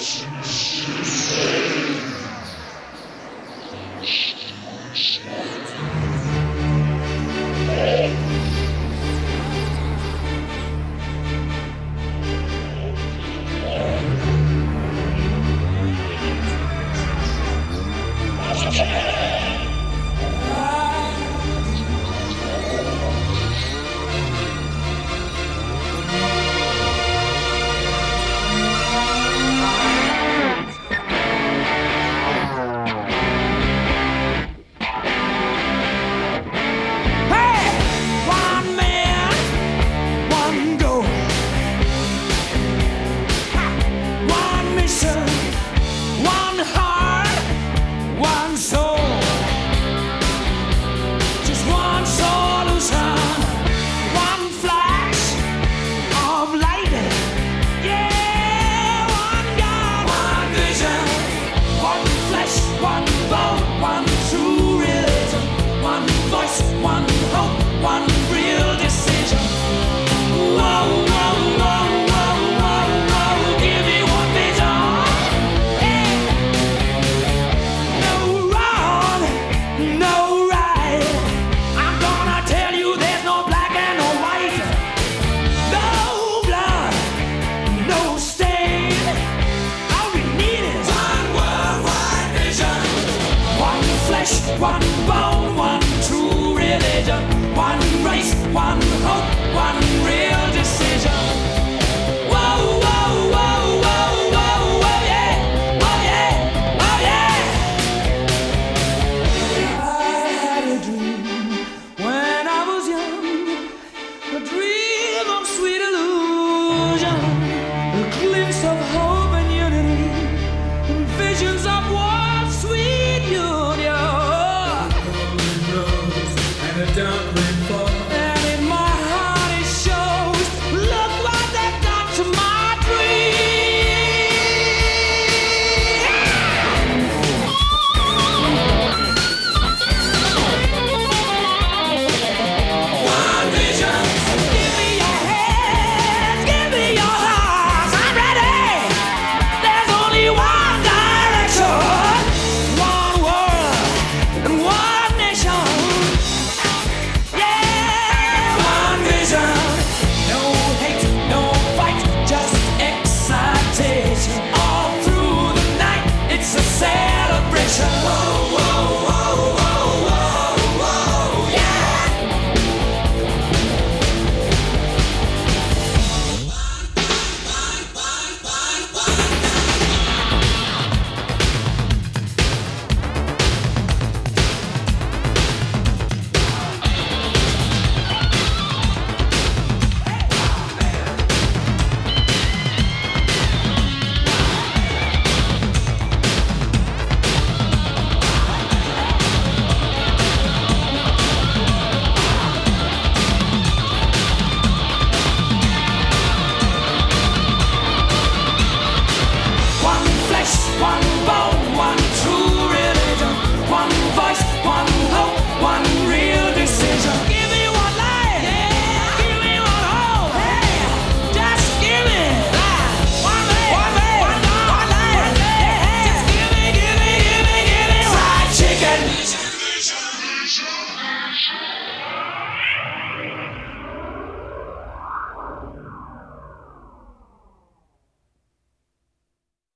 One one bone, one true religion, one race, one hope, one real decision. Whoa, whoa, whoa, whoa, whoa, whoa, yeah, oh yeah, oh yeah. I had a dream when I was young, a dream of sweet illusion, a glimpse of hope and unity, visions of Don't.